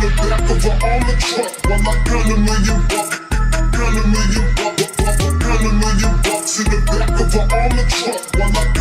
the back of a on the truck while I count a million bucks. Count a million bucks. Count a million bucks in the back of a on the truck while I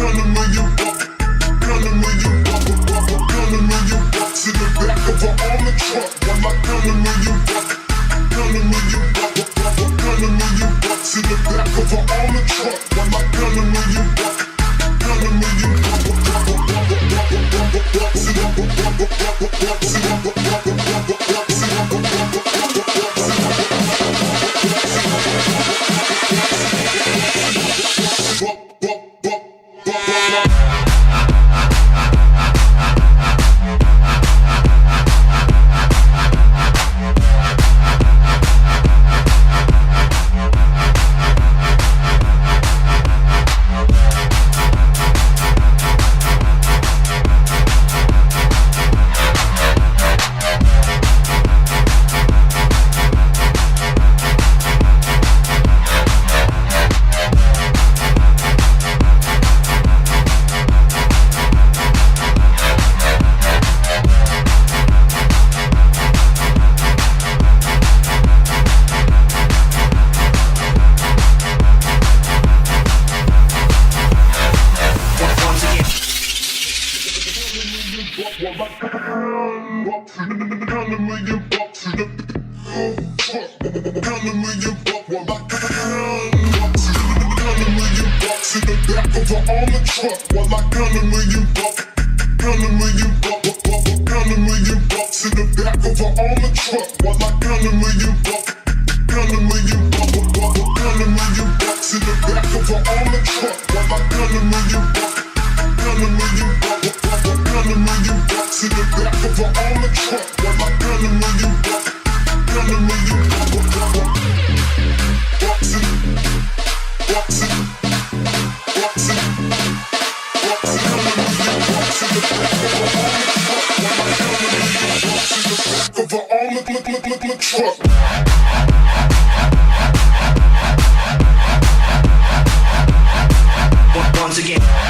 back of an armored truck while I count a million bucks. Count a million bucks, buck, buck, count a million bucks in the back of an armored truck while I count a million bucks. Count a million bucks, count a million bucks in the back of an armored truck while I count a million bucks. Count a million bucks, count a million bucks in the back of an armored truck. comes again.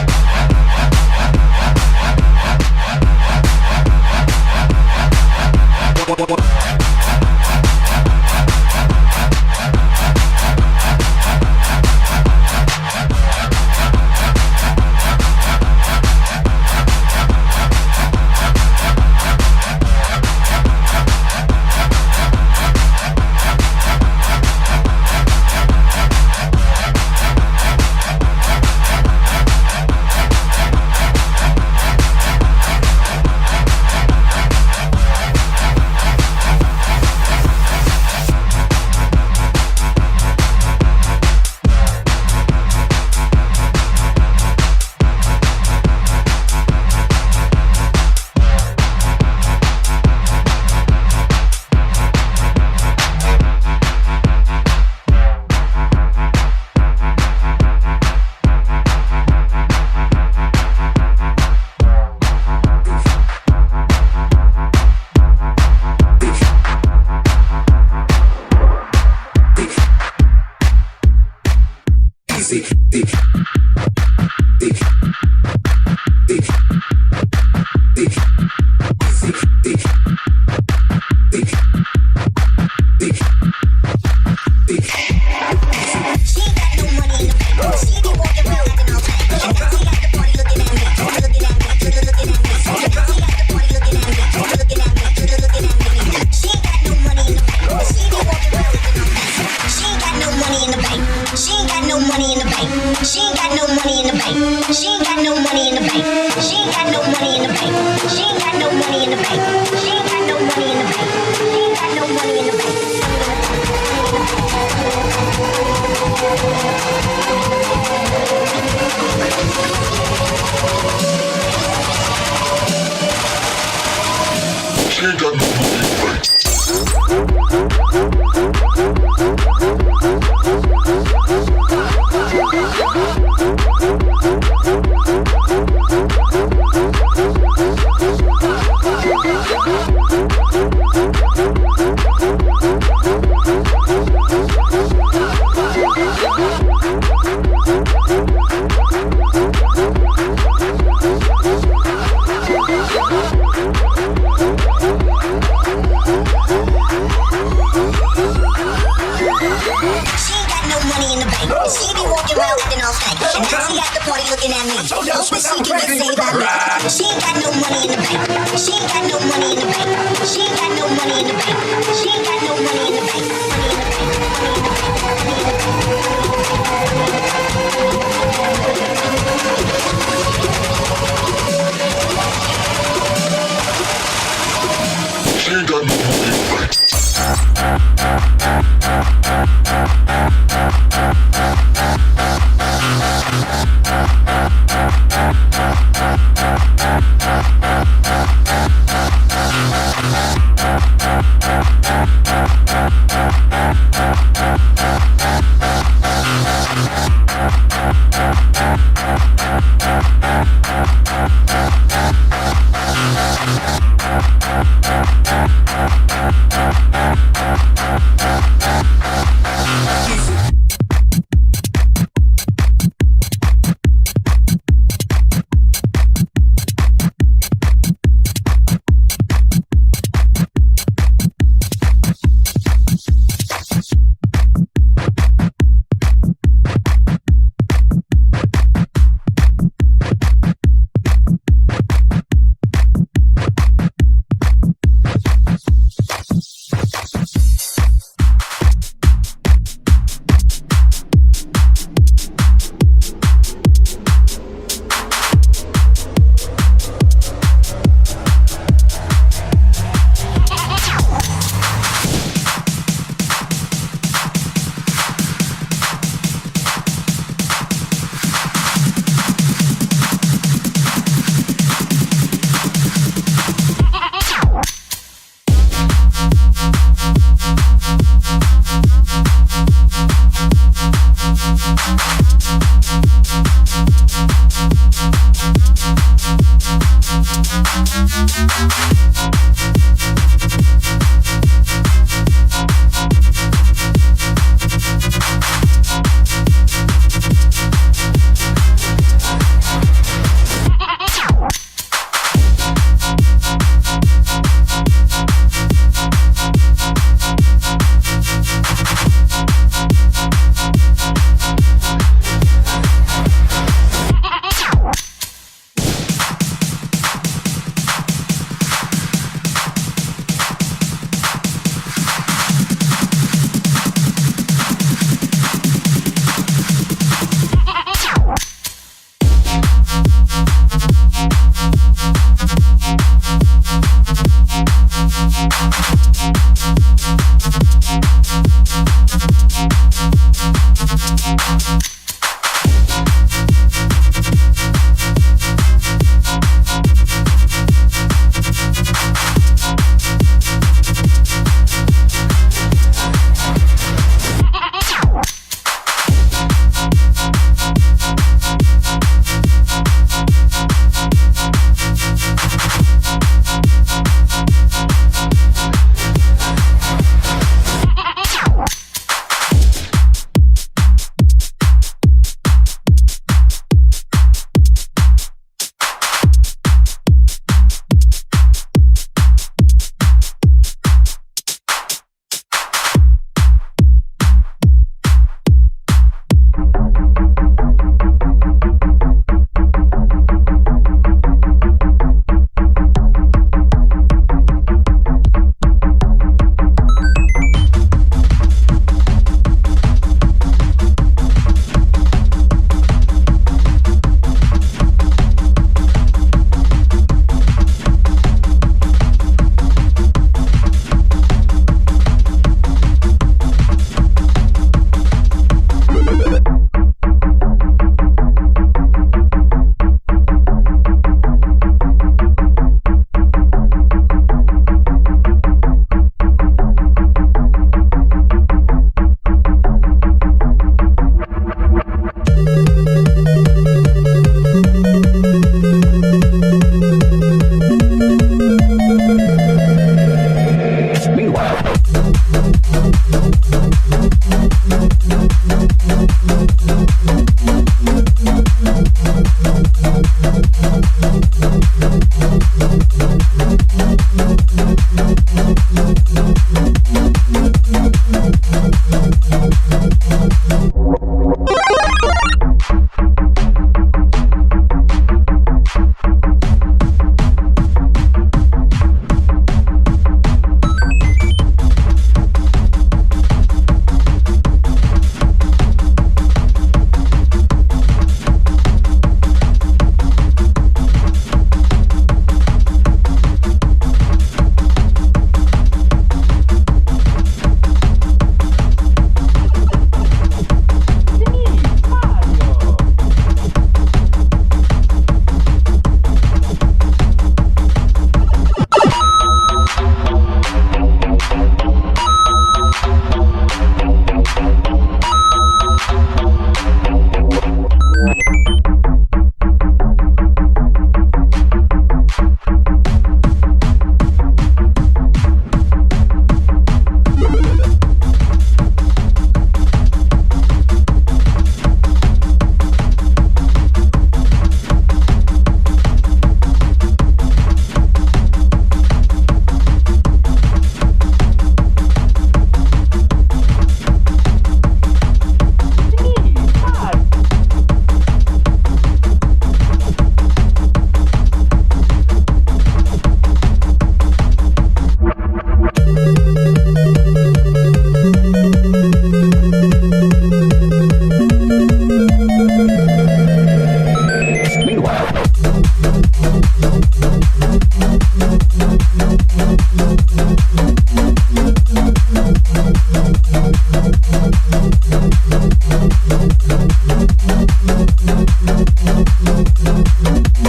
¡Lut, lut, lut!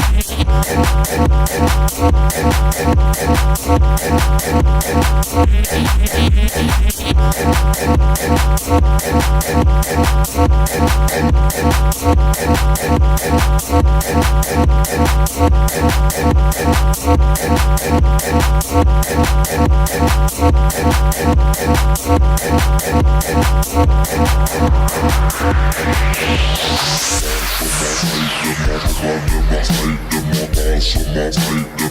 Take them off, take them off, take them off, take them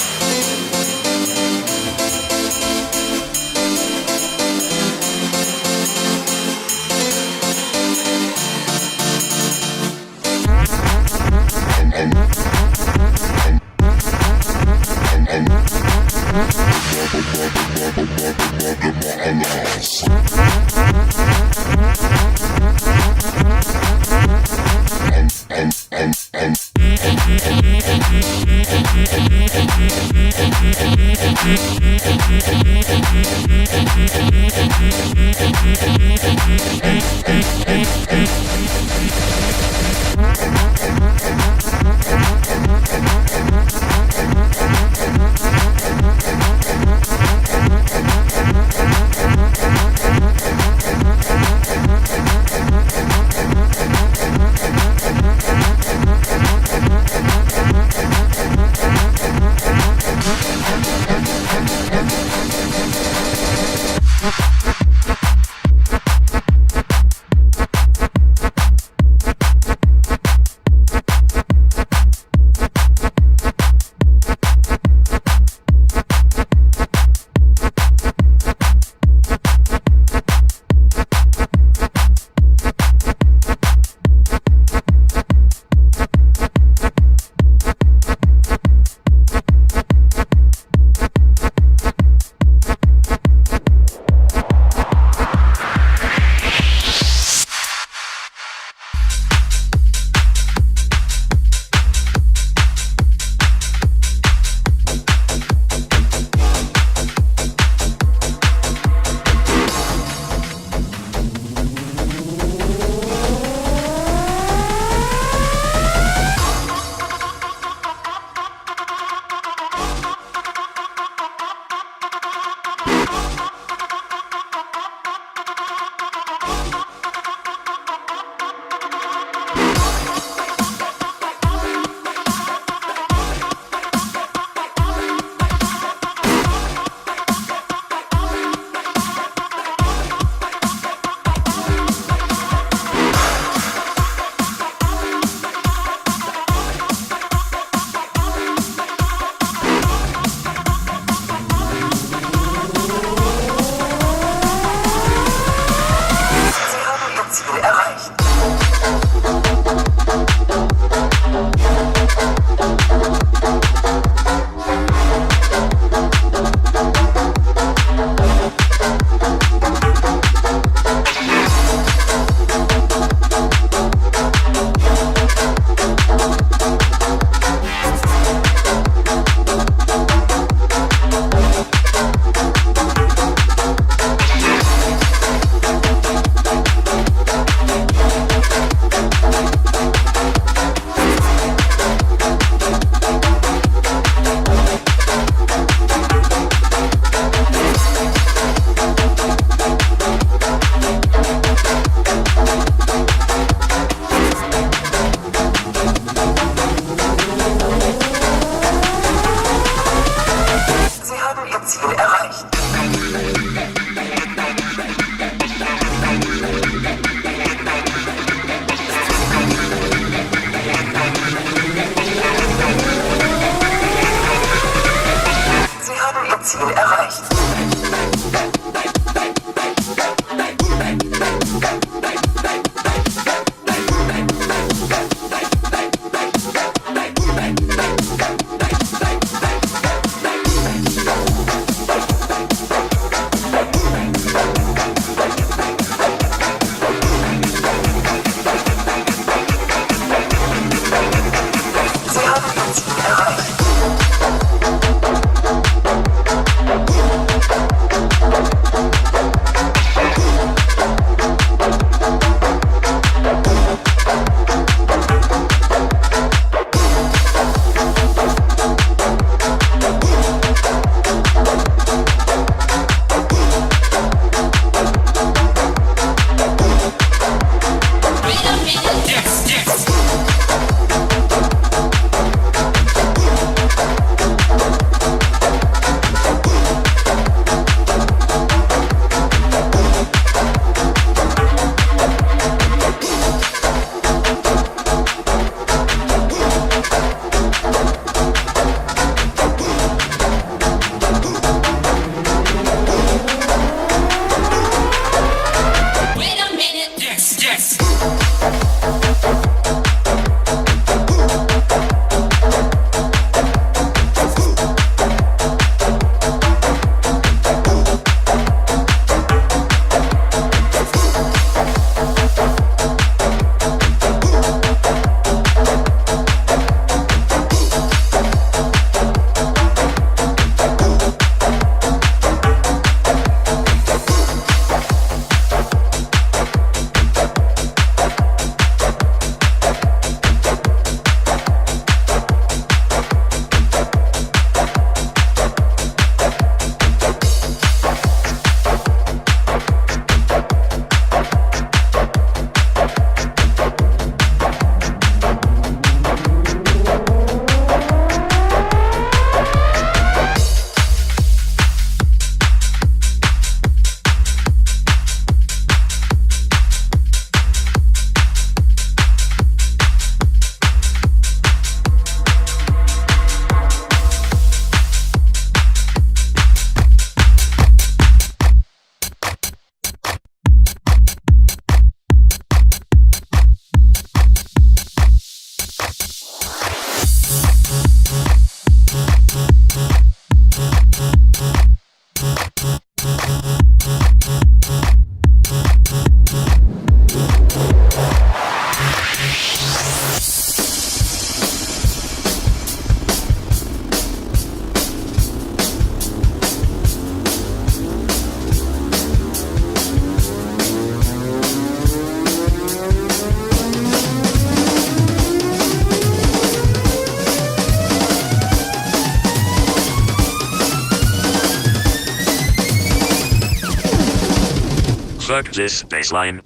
this baseline.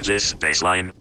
This baseline.